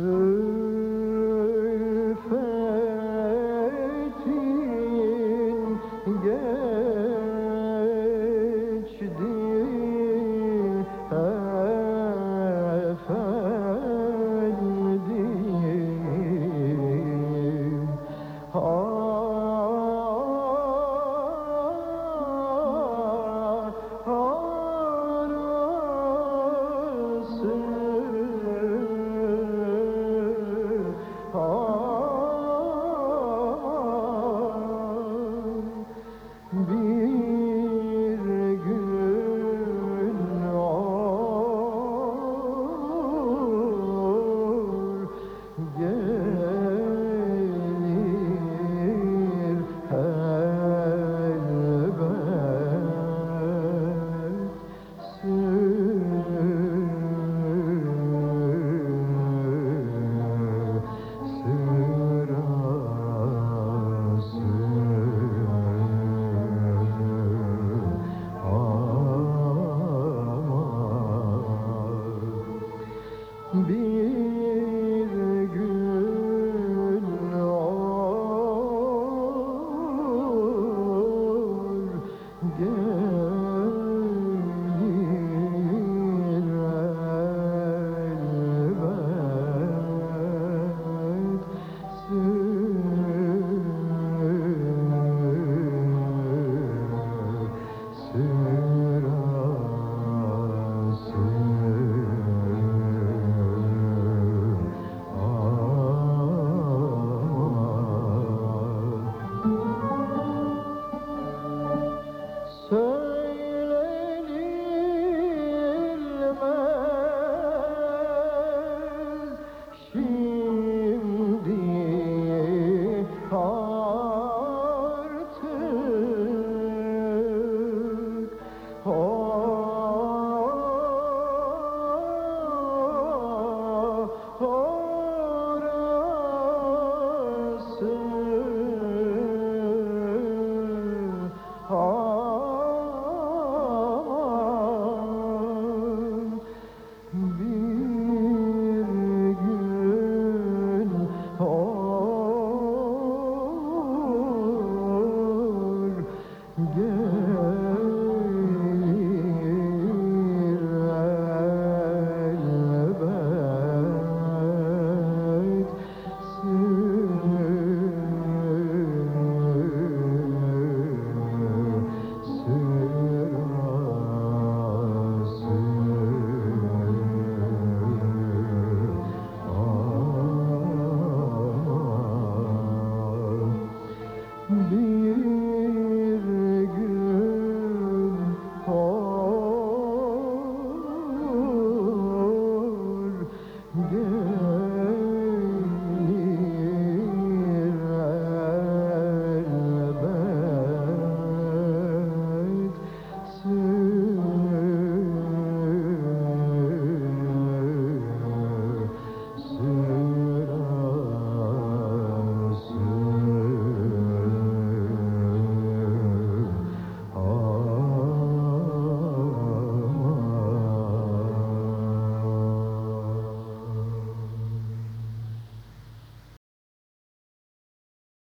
Ülfetin mm-hmm.